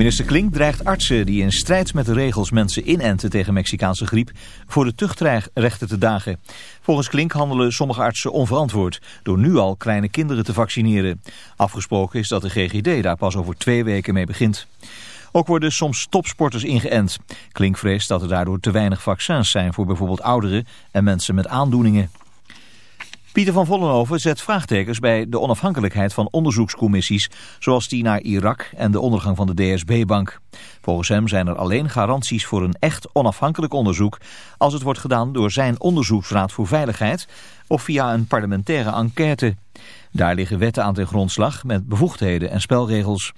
Minister Klink dreigt artsen die in strijd met de regels mensen inenten tegen Mexicaanse griep voor de tuchtrechten te dagen. Volgens Klink handelen sommige artsen onverantwoord door nu al kleine kinderen te vaccineren. Afgesproken is dat de GGD daar pas over twee weken mee begint. Ook worden soms topsporters ingeënt. Klink vreest dat er daardoor te weinig vaccins zijn voor bijvoorbeeld ouderen en mensen met aandoeningen. Pieter van Vollenhoven zet vraagtekens bij de onafhankelijkheid van onderzoekscommissies zoals die naar Irak en de ondergang van de DSB-bank. Volgens hem zijn er alleen garanties voor een echt onafhankelijk onderzoek als het wordt gedaan door zijn onderzoeksraad voor veiligheid of via een parlementaire enquête. Daar liggen wetten aan ten grondslag met bevoegdheden en spelregels.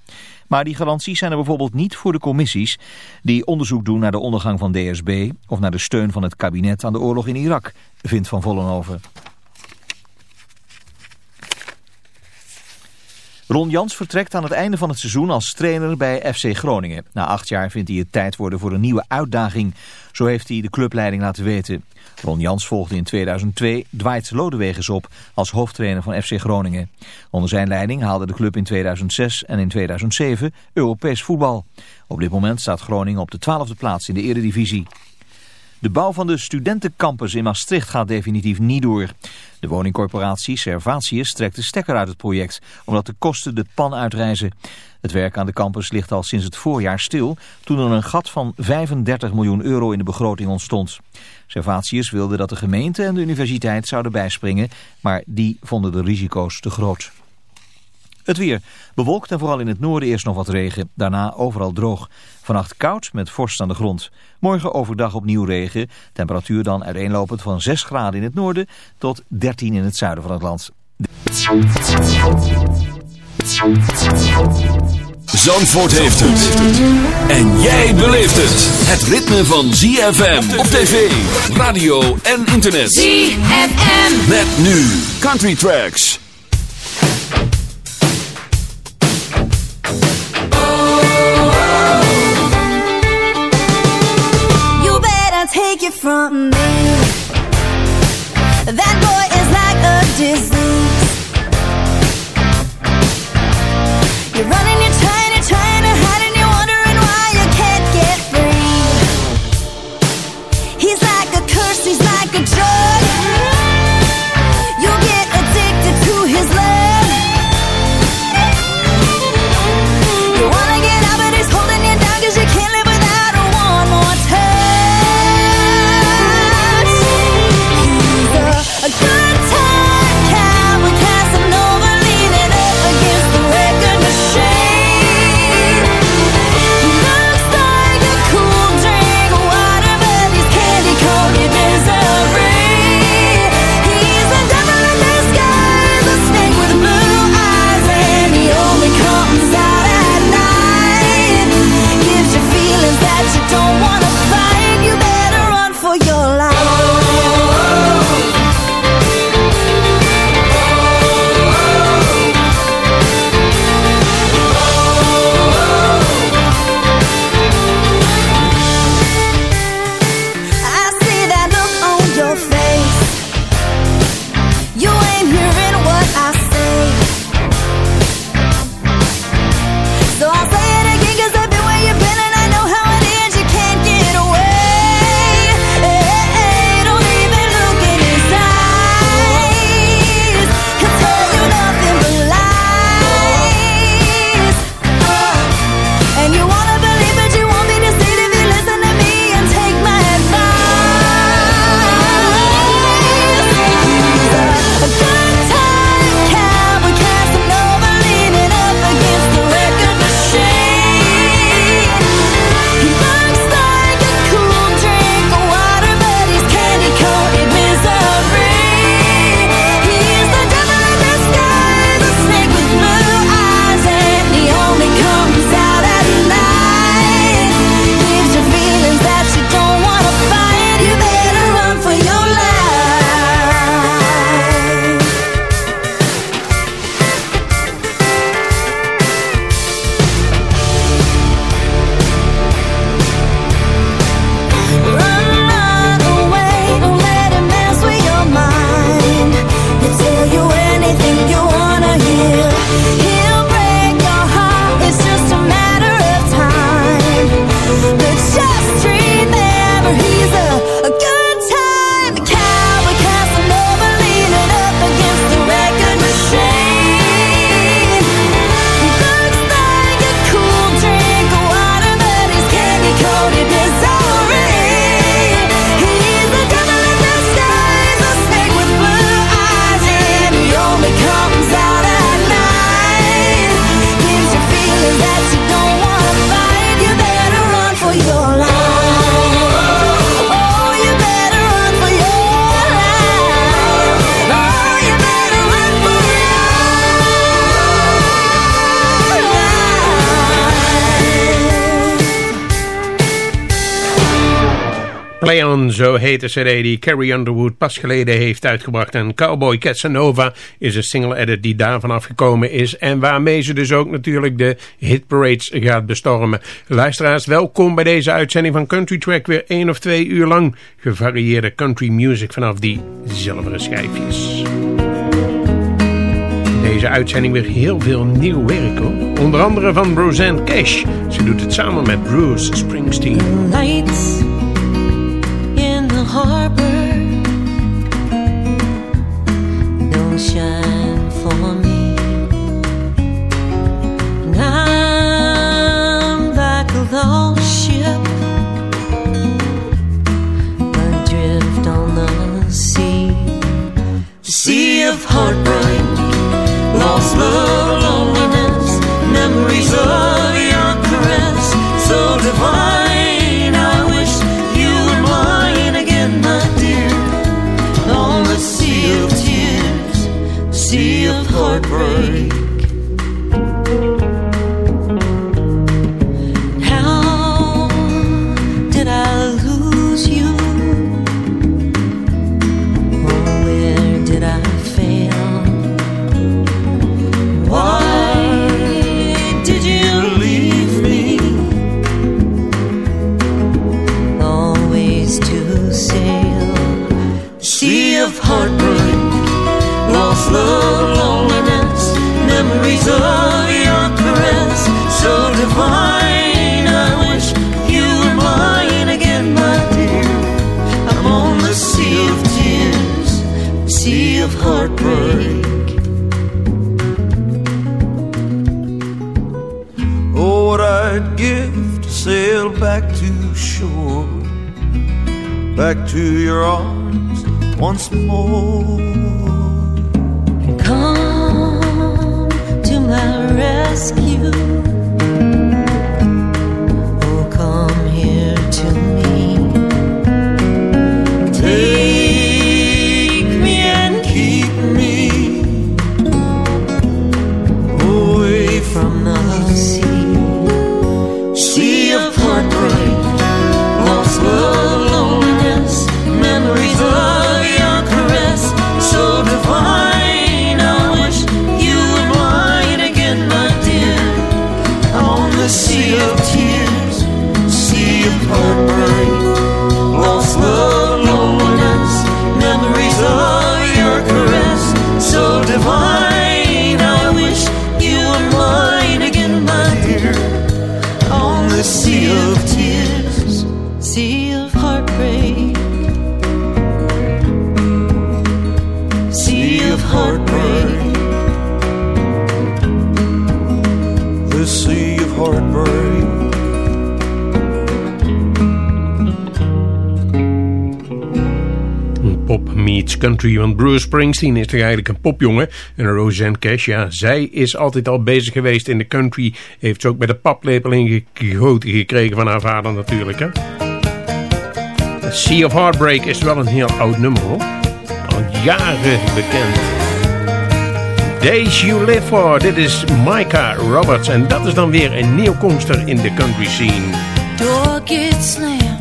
Maar die garanties zijn er bijvoorbeeld niet voor de commissies die onderzoek doen naar de ondergang van DSB of naar de steun van het kabinet aan de oorlog in Irak, vindt Van Vollenhoven. Ron Jans vertrekt aan het einde van het seizoen als trainer bij FC Groningen. Na acht jaar vindt hij het tijd worden voor een nieuwe uitdaging. Zo heeft hij de clubleiding laten weten. Ron Jans volgde in 2002 Dwight Lodewegens op als hoofdtrainer van FC Groningen. Onder zijn leiding haalde de club in 2006 en in 2007 Europees voetbal. Op dit moment staat Groningen op de twaalfde plaats in de eredivisie. De bouw van de studentencampus in Maastricht gaat definitief niet door. De woningcorporatie Servatius trekt de stekker uit het project, omdat de kosten de pan uitreizen. Het werk aan de campus ligt al sinds het voorjaar stil, toen er een gat van 35 miljoen euro in de begroting ontstond. Servatius wilde dat de gemeente en de universiteit zouden bijspringen, maar die vonden de risico's te groot. Het weer. Bewolkt en vooral in het noorden eerst nog wat regen. Daarna overal droog. Vannacht koud met vorst aan de grond. Morgen overdag opnieuw regen. Temperatuur dan uiteenlopend van 6 graden in het noorden tot 13 in het zuiden van het land. Zandvoort heeft het. En jij beleeft het. Het ritme van ZFM op tv, radio en internet. ZFM. Met nu Country Tracks. From me. That boy is like a disease. You're running, you're zo heet de cd die Carrie Underwood pas geleden heeft uitgebracht. En Cowboy Casanova is een single edit die daarvan afgekomen is. En waarmee ze dus ook natuurlijk de hitparades gaat bestormen. Luisteraars, welkom bij deze uitzending van Country Track. Weer één of twee uur lang gevarieerde country music vanaf die zilveren schijfjes. Deze uitzending weer heel veel nieuw werk hoor. Onder andere van Roseanne Cash. Ze doet het samen met Bruce Springsteen. Lights harbor don't shine for me. I'm like a lost ship adrift on the sea. Sea of heartbreak, lost love, Lord, pray. More. Country, want Bruce Springsteen is toch eigenlijk een popjongen. En Roseanne Cash, ja, zij is altijd al bezig geweest in de country. Heeft ze ook bij de paplepel ingegoten gekregen van haar vader natuurlijk, hè. Sea of Heartbreak is wel een heel oud nummer, hoor. Al jaren bekend. Days You Live For, dit is Micah Roberts. En dat is dan weer een nieuwkomster in de country scene. Door gets slammed,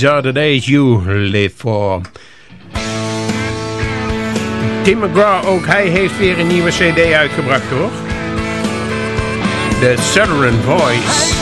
These are the days you live for. Tim McGraw, ook hij heeft weer een nieuwe cd uitgebracht hoor. The Southern Voice.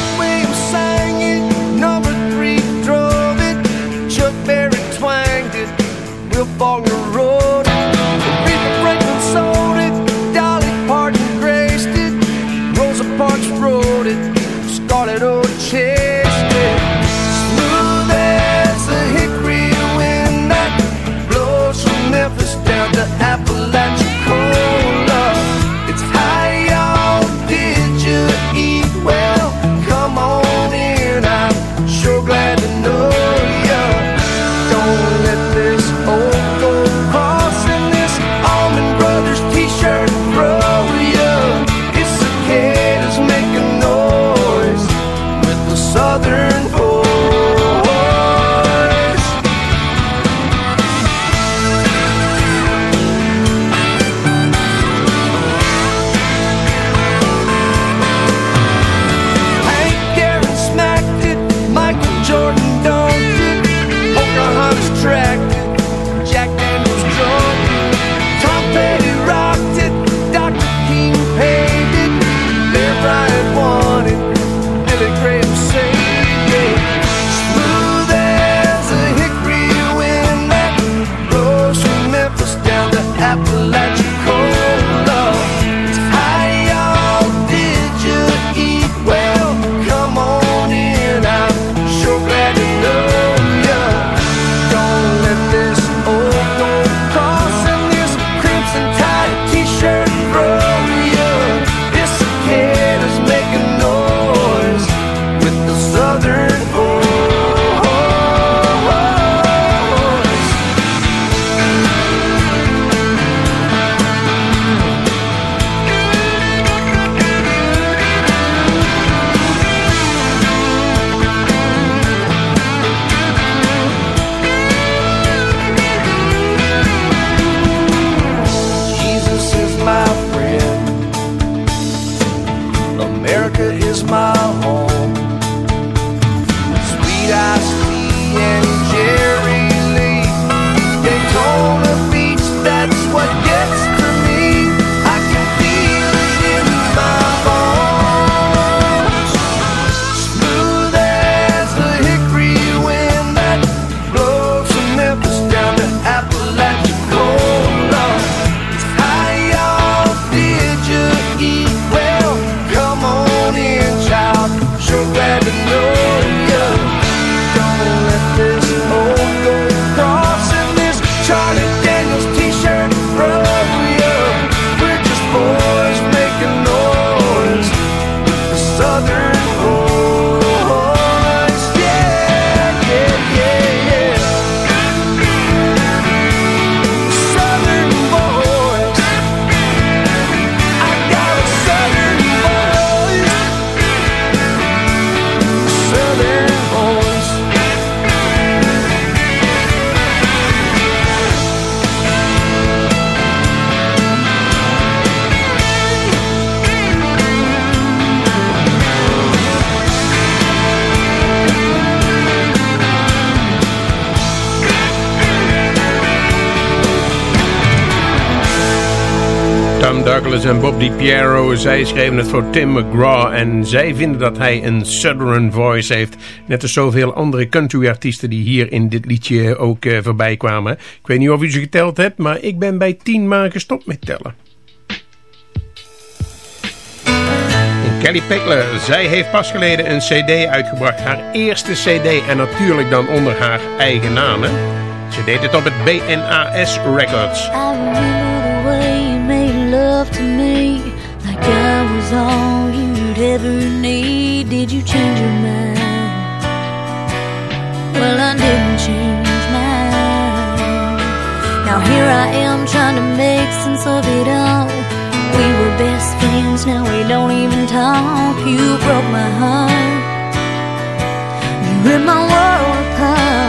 Douglas en Bob DiPiero, zij schreven het voor Tim McGraw en zij vinden dat hij een Southern voice heeft. Net als zoveel andere country-artiesten die hier in dit liedje ook eh, voorbij kwamen. Ik weet niet of u ze geteld hebt, maar ik ben bij tien maar gestopt met tellen. En Kelly Pickler, zij heeft pas geleden een cd uitgebracht. Haar eerste cd en natuurlijk dan onder haar eigen naam. Ze deed het op het BNAS Records. Love to me Like I was all you'd ever need. Did you change your mind? Well, I didn't change mine. Now here I am trying to make sense of it all. We were best friends, now we don't even talk. You broke my heart. You ripped my world apart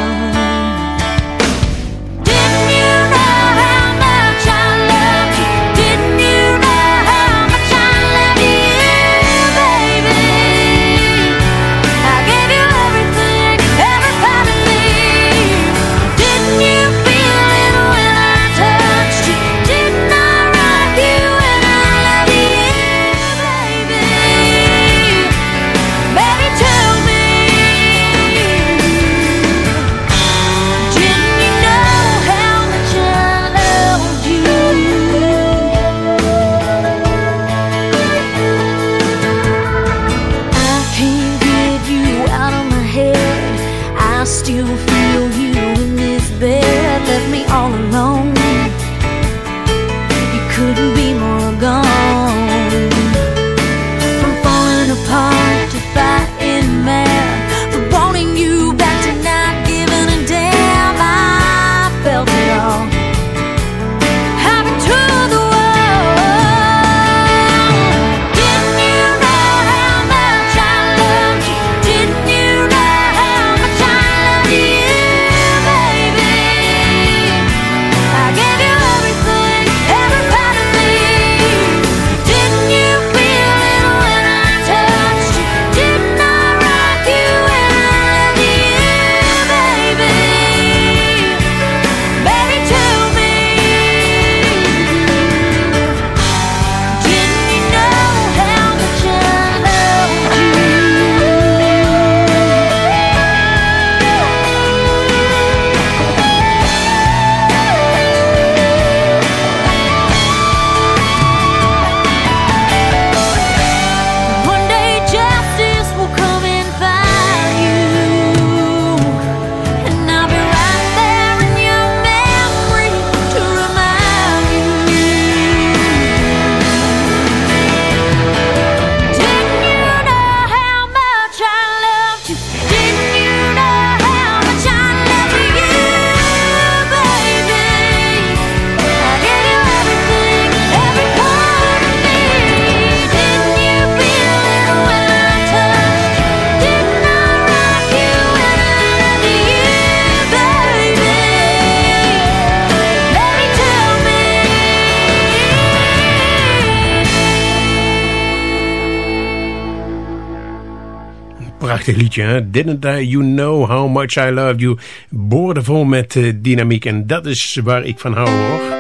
Prachtig liedje, hè? Didn't I, You Know How Much I Loved You. Boordevol met uh, dynamiek. En dat is waar ik van hou, hoor.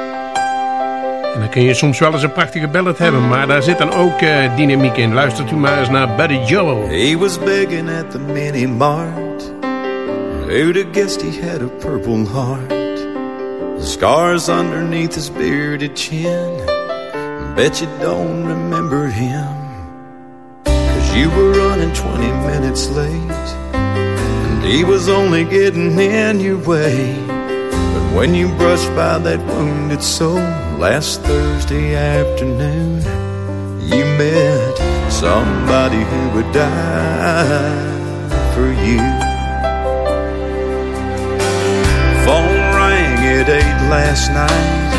En dan kun je soms wel eens een prachtige ballad hebben. Maar daar zit dan ook uh, dynamiek in. Luistert u maar eens naar Buddy Joel. He was begging at the mini mart. Who'd have guessed he had a purple heart? Scars underneath his bearded chin. Bet you don't remember him. You were running 20 minutes late, and he was only getting in your way. But when you brushed by that wounded soul last Thursday afternoon, you met somebody who would die for you. Phone rang at 8 last night.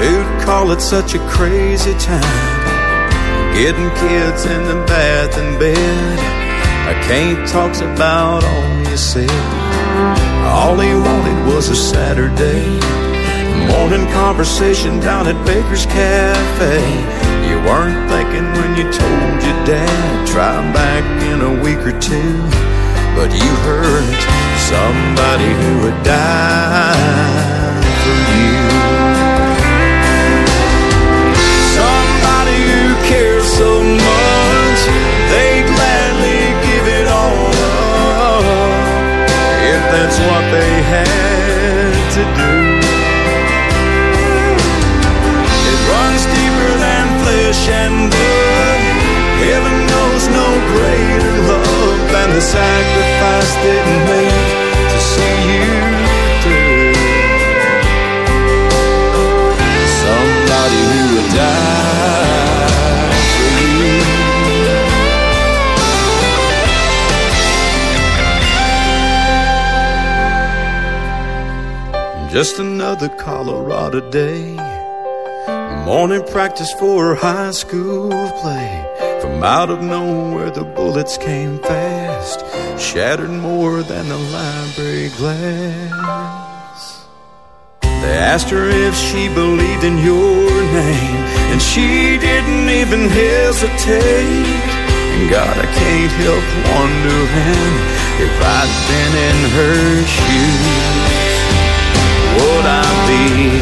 Who'd call it such a crazy time? Getting kids in the bath and bed. I can't talk about all you said. All he wanted was a Saturday morning conversation down at Baker's Cafe. You weren't thinking when you told your dad, try back in a week or two. But you heard somebody who would die for you. That's what they had to do. It runs deeper than flesh and blood. Heaven knows no greater love than the sacrifice they made Just another Colorado day. Morning practice for a high school play. From out of nowhere, the bullets came fast, shattered more than the library glass. They asked her if she believed in your name, and she didn't even hesitate. And God, I can't help wondering if I'd been in her shoes would I be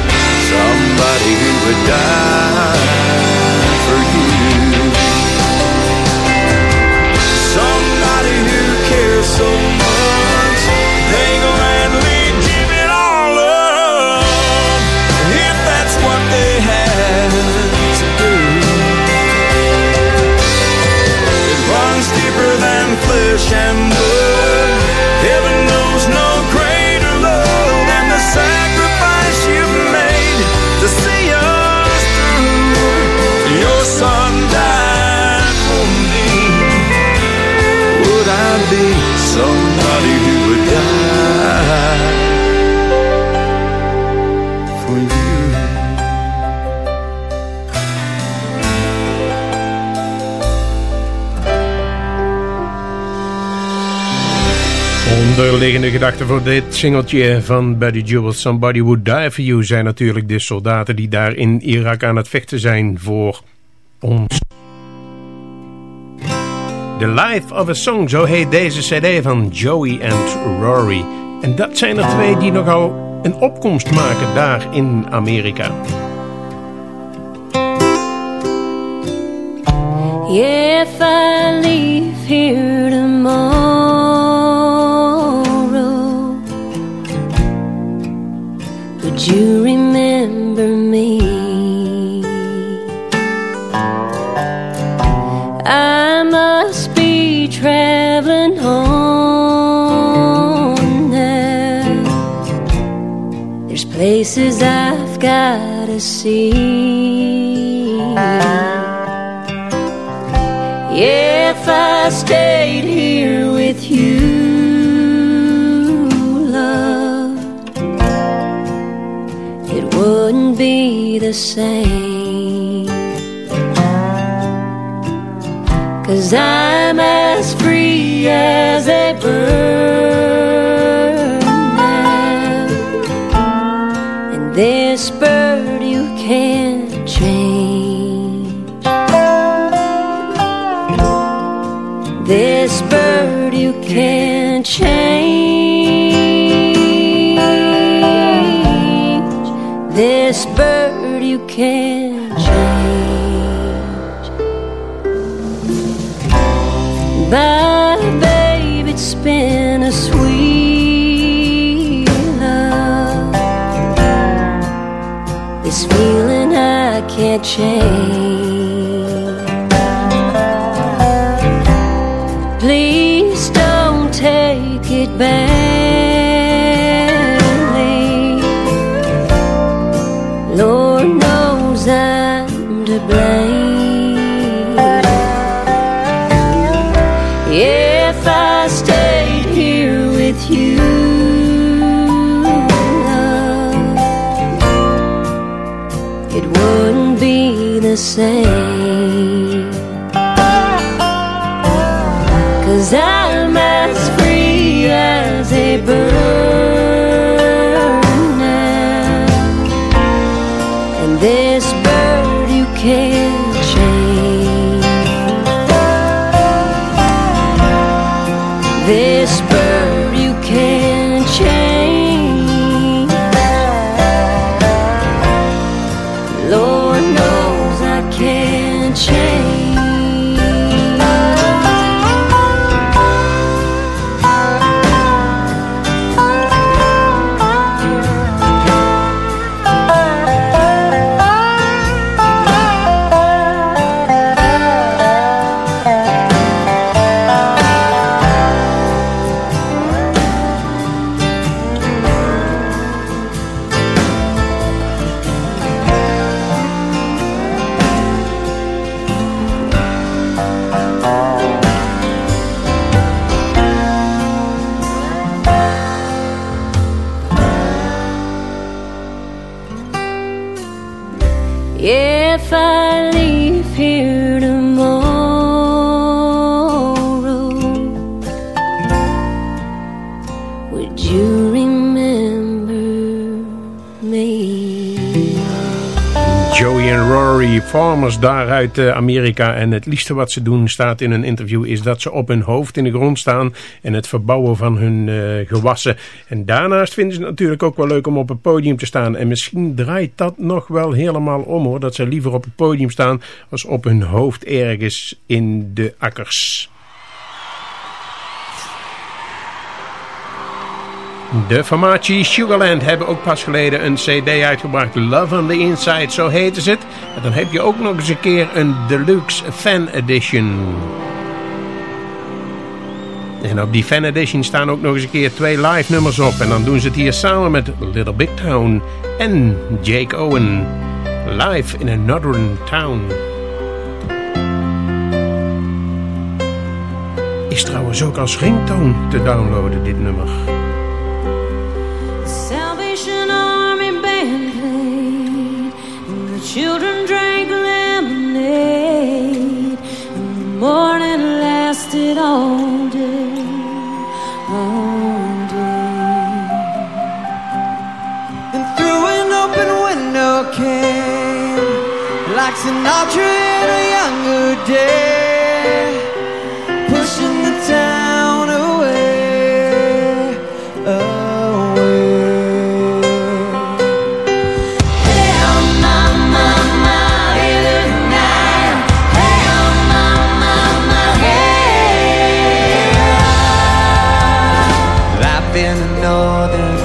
somebody who would die for you? Onderliggende gedachte voor dit singeltje van Buddy Jewel, Somebody Would Die For You, zijn natuurlijk de soldaten die daar in Irak aan het vechten zijn voor ons. The Life of a Song, zo heet deze cd van Joey en Rory. En dat zijn er twee die nogal een opkomst maken daar in Amerika. If I leave here tomorrow, you remember me? I must be traveling home now. There's places I've got to see. If I stayed here be the same. Cause I'm as free as a bird now. And this bird you can't change. This bird you can't change. Can't change. But babe, it's been a sweet love. This feeling I can't change. Same. I leave here farmers daar uit eh, Amerika. En het liefste wat ze doen, staat in een interview, is dat ze op hun hoofd in de grond staan en het verbouwen van hun eh, gewassen. En daarnaast vinden ze het natuurlijk ook wel leuk om op het podium te staan. En misschien draait dat nog wel helemaal om hoor, dat ze liever op het podium staan als op hun hoofd ergens in de akkers. De formatie Sugarland hebben ook pas geleden een cd uitgebracht. Love on the Inside, zo heten ze het. En dan heb je ook nog eens een keer een Deluxe Fan Edition. En op die Fan Edition staan ook nog eens een keer twee live nummers op. En dan doen ze het hier samen met Little Big Town en Jake Owen. Live in a Northern Town. Is trouwens ook als ringtoon te downloaden dit nummer. Children drank lemonade, and the morning lasted all day, all day. And through an open window came like Sinatra in a younger day, in northern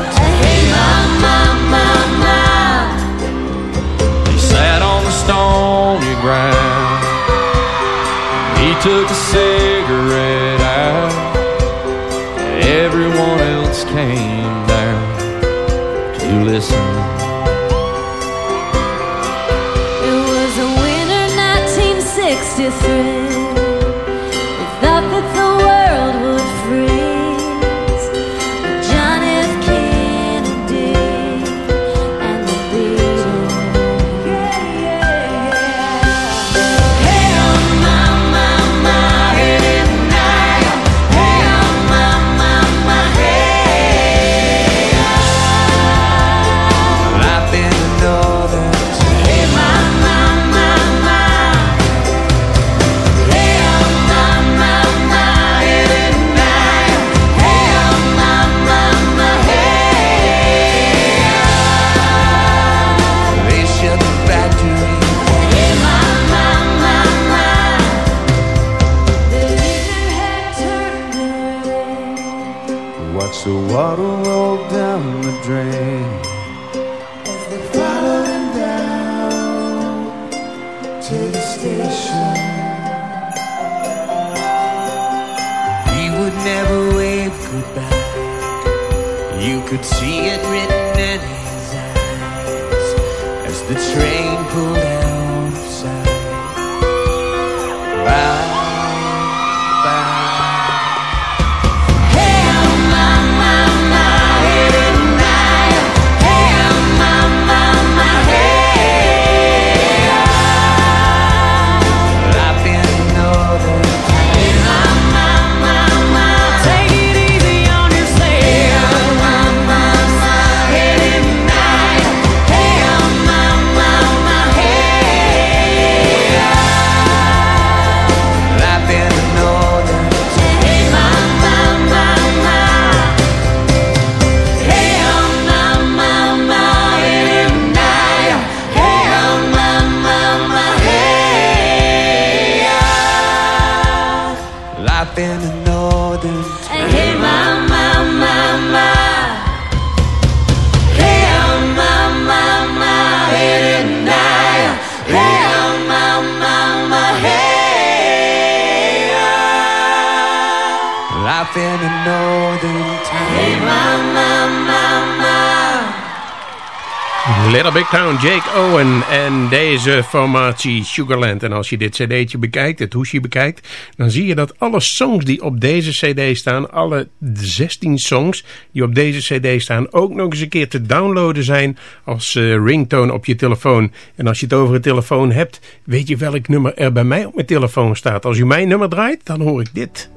Jake Owen en deze formatie Sugarland. En als je dit cd'tje bekijkt, het hoesje bekijkt, dan zie je dat alle songs die op deze cd staan, alle 16 songs die op deze cd staan, ook nog eens een keer te downloaden zijn als eh, ringtone op je telefoon. En als je het over een telefoon hebt, weet je welk nummer er bij mij op mijn telefoon staat. Als u mijn nummer draait, dan hoor ik dit.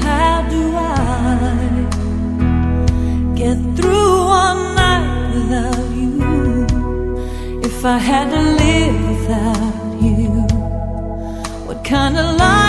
How do I get If I had to live without you, what kind of life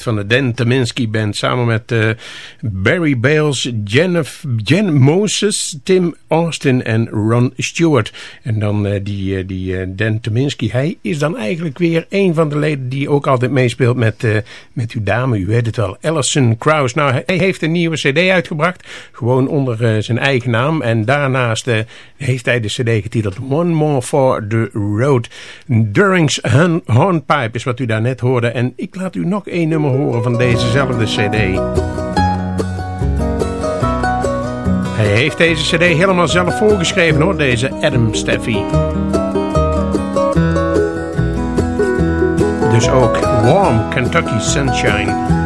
van de Dan Taminsky Band samen met uh, Barry Bales, Jennifer, Jen Moses, Tim Austin en Ron Stewart. En dan uh, die, uh, die Dan Taminsky, hij is dan eigenlijk weer een van de leden die ook altijd meespeelt met, met uw dame, u weet het wel, Alison Krauss. Nou, hij heeft een nieuwe cd uitgebracht, gewoon onder zijn eigen naam. En daarnaast heeft hij de cd getiteld One More for the Road. During's Hornpipe is wat u daar net hoorde. En ik laat u nog één nummer horen van dezezelfde cd. Hij heeft deze cd helemaal zelf voorgeschreven hoor, deze Adam Steffi. Dus ook Warm Kentucky Sunshine.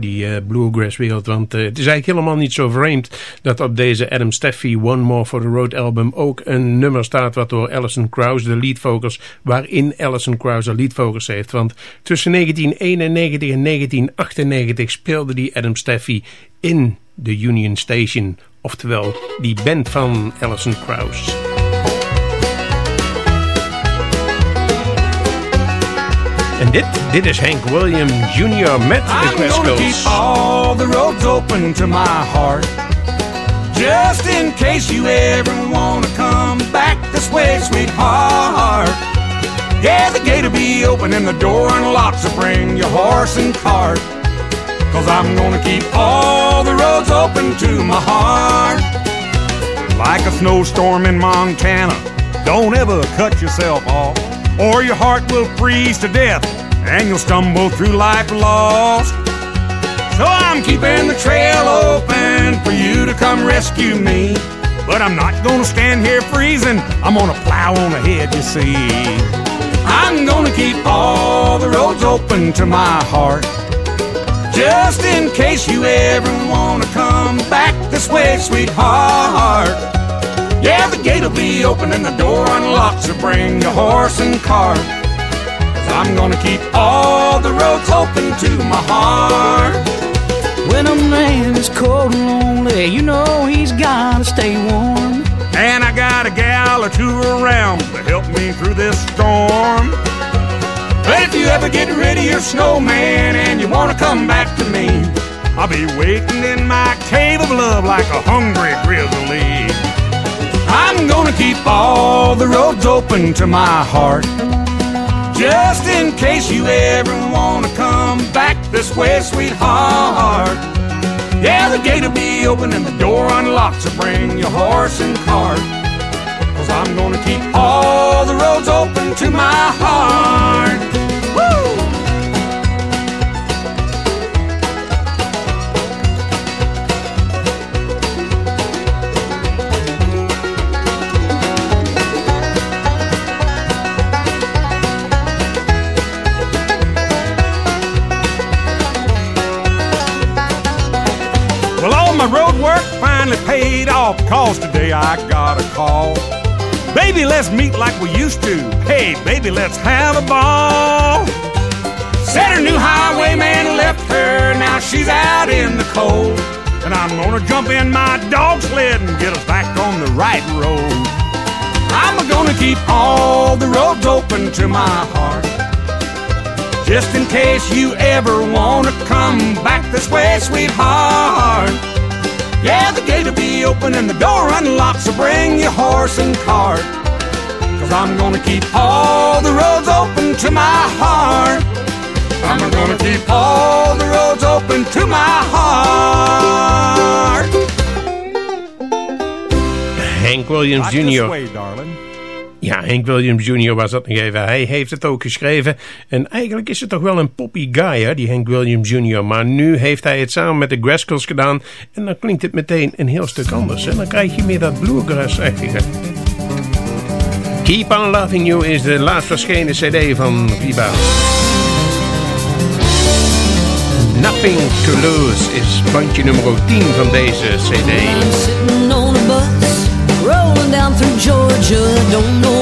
Die uh, bluegrass wereld. Want uh, het is eigenlijk helemaal niet zo vreemd dat op deze Adam Steffi One More for the Road album ook een nummer staat wat door Alison Krauss, de lead vocals, waarin Alison Krauss de lead vocals heeft. Want tussen 1991 en 1998 speelde die Adam Steffi in de Union Station, oftewel die band van Alison Krauss. Dit, dit is Hank Williams Jr. met de West Coast. keep all the roads open to my heart. Just in case you ever wanna come back this way, sweetheart. Yeah, the gate'll be open and the door unlocked, so bring your horse and cart. Cause I'm gonna keep all the roads open to my heart. Like a snowstorm in Montana, don't ever cut yourself off, or your heart will freeze to death and you'll stumble through life lost. So I'm keeping the trail open for you to come rescue me. But I'm not gonna stand here freezing, I'm gonna plow on ahead, you see. I'm gonna keep all the roads open to my heart. Just in case you ever wanna come back this way, sweetheart. Yeah, the gate'll be open and the door unlocked, so bring your horse and cart. I'm gonna keep all the roads open to my heart. When a man is cold and lonely, you know he's gotta stay warm. And I got a gal or two around to help me through this storm. But if you ever get rid of your snowman and you wanna come back to me, I'll be waiting in my cave of love like a hungry grizzly. I'm gonna keep all the roads open to my heart. Just in case you ever wanna come back this way, sweetheart. Yeah, the gate'll be open and the door unlocked, so bring your horse and cart. Cause I'm gonna keep all the roads open to my heart. Finally paid off, cause today I got a call. Baby, let's meet like we used to. Hey, baby, let's have a ball. Said her new highwayman left her, now she's out in the cold. And I'm gonna jump in my dog sled and get us back on the right road. I'm gonna keep all the roads open to my heart. Just in case you ever wanna come back this way, sweetheart. Yeah, the gate'll be open and the door unlocked, so bring your horse and cart. Cause I'm gonna keep all the roads open to my heart. I'm gonna keep all the roads open to my heart. Hank Williams Jr. way, darling. Ja, Hank Williams Jr. was dat nog even. Hij heeft het ook geschreven. En eigenlijk is het toch wel een poppy guy, hè, die Hank Williams Jr. Maar nu heeft hij het samen met de Graskels gedaan. En dan klinkt het meteen een heel stuk anders. En dan krijg je meer dat bluegrass-achtige. Keep on Loving You is de laatst verschenen cd van Viva. Nothing to Lose is bandje nummer 10 van deze cd. Down through Georgia. Don't know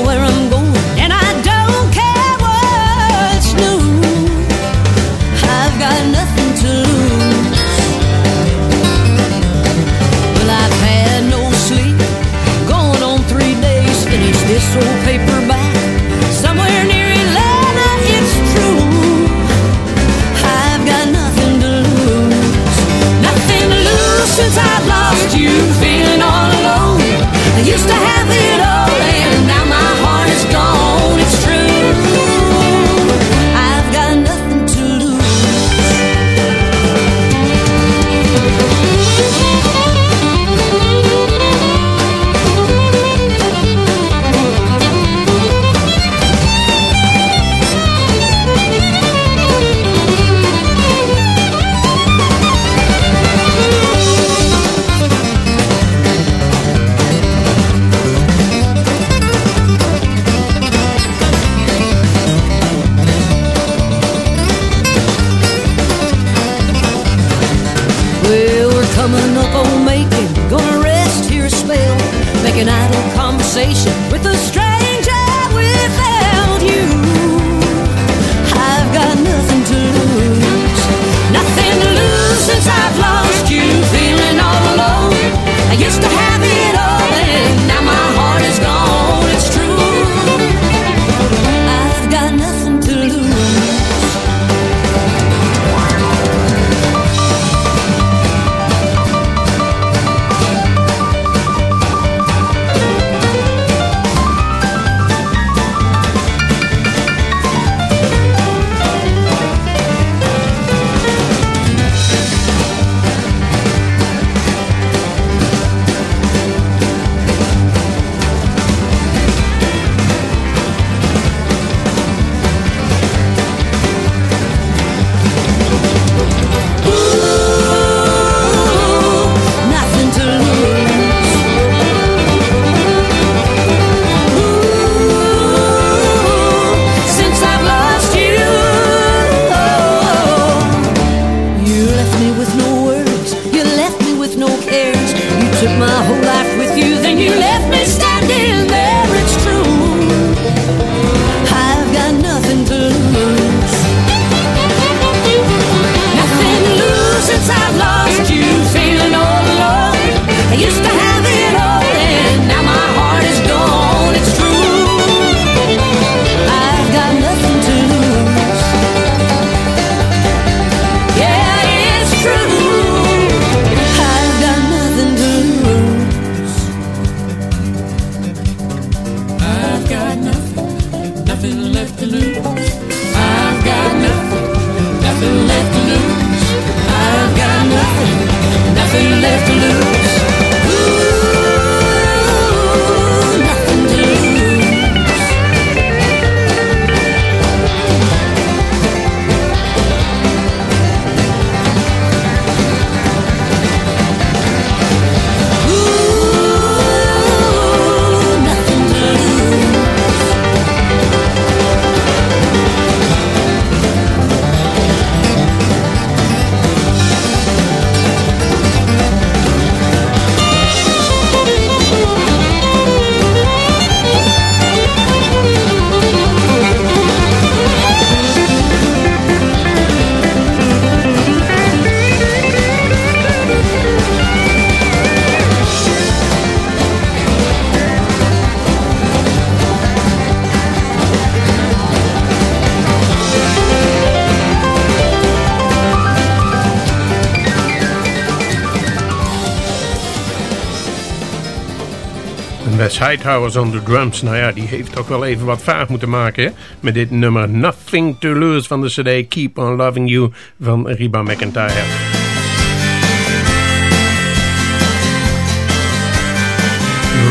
Wes on the drums. Nou ja, die heeft toch wel even wat vaart moeten maken. Met dit nummer Nothing to Lose van de cd Keep on Loving You van Reba McIntyre.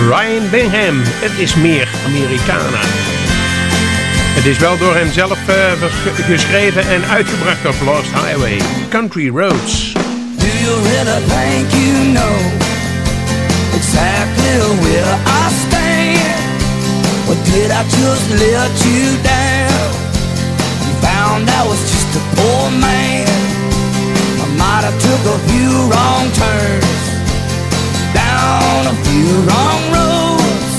Ryan Bingham, het is meer Americana. Het is wel door hem zelf eh, geschreven en uitgebracht op Lost Highway. Country Roads. Do you really think you know exactly where I stand? Or did I just let you down? You found I was just a poor man. I might have took a few wrong turns, down a few wrong roads,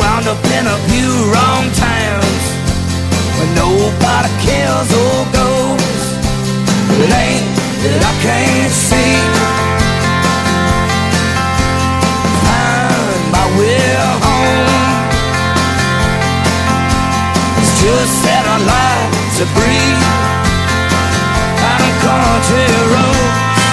wound up in a few wrong towns where nobody cares or goes. It ain't that I can't see. Just I like to breathe on country roads.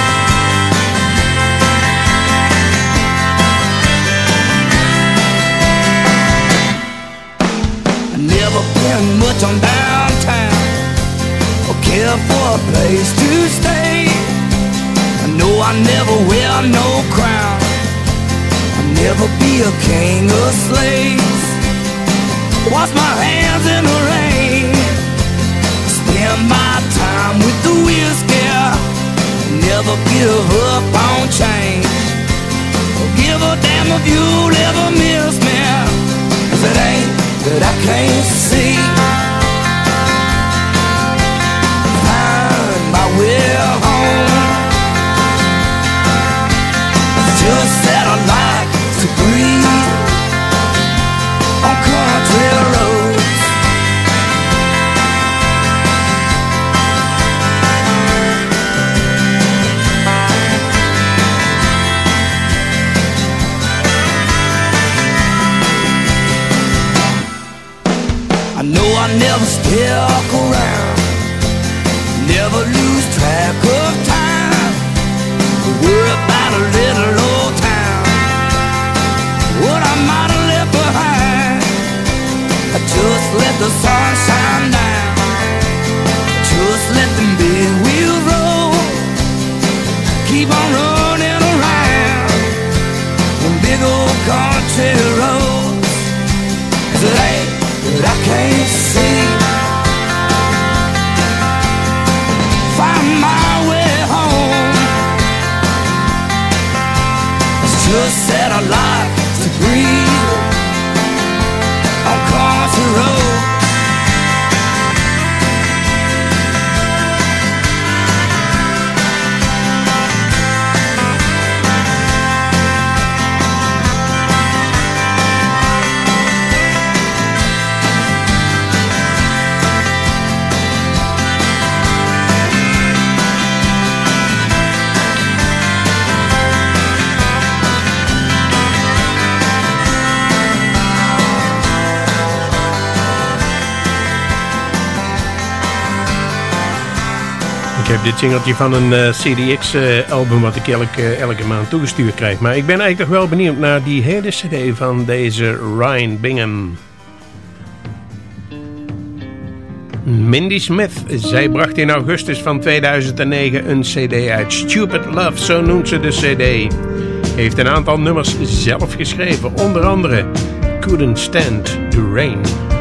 I never been much on downtown or care for a place to stay. I know I never wear no crown. I'll never be a king of slaves. Wash my hands in the rain. Spend my time with the whiskey. Never give up on change. Give a damn if you'll ever miss me. 'Cause it ain't that I can't heb dit singeltje van een eh, CDX-album wat ik elke, eh, elke maand toegestuurd krijg. Maar ik ben eigenlijk toch wel benieuwd naar die hele cd van deze Ryan Bingham. Mindy Smith, zij bracht in augustus van 2009 een cd uit. Stupid Love, zo noemt ze de cd. Heeft een aantal nummers zelf geschreven, onder andere Couldn't Stand the Rain.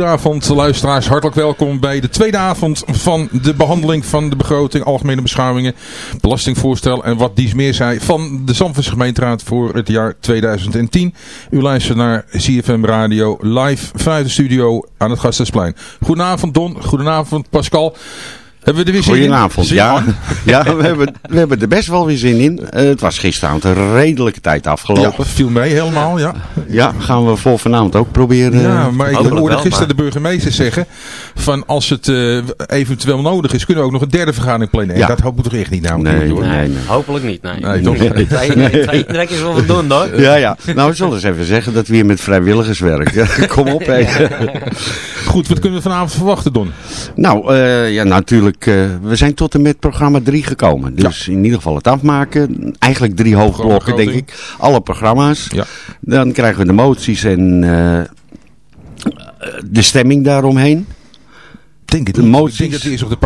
Goedenavond luisteraars, hartelijk welkom bij de tweede avond van de behandeling van de begroting, algemene beschouwingen, belastingvoorstel en wat dies meer zei van de Zandvoortse gemeenteraad voor het jaar 2010. U luistert naar CFM Radio live vanuit de studio aan het Gasthuisplein. Goedenavond Don, goedenavond Pascal. Hebben we er weer zin in? Goedenavond. Ja, ja we, hebben, we hebben er best wel weer zin in. Eh, het was gisteravond een redelijke tijd Ja, afgelopen. viel mee helemaal, ja. Ja, gaan we voor vanavond ook proberen. Ja, maar ik hoorde gisteren de burgemeester zeggen van als het eh, eventueel nodig is, kunnen we ook nog een derde vergadering plannen. En Ja. dat hoop ik toch echt niet nou. Nee, nee, nee. Hopelijk niet, nee. Nee, toch? Nee. Twee, twee trek is wel doen, hoor. Ja, ja. Nou, we zullen eens even zeggen dat we hier met vrijwilligers werken. Kom op, hé. Goed, wat kunnen we vanavond verwachten, Don? Nou, eh, ja, natuurlijk. eh, we zijn tot en met programma 3 gekomen. Dus in ieder geval het afmaken. Eigenlijk drie hoofdblokken, denk ik. Alle programma's. Ja. Dan krijgen we de moties en eh, de stemming daaromheen. Denk het De we eerst nog de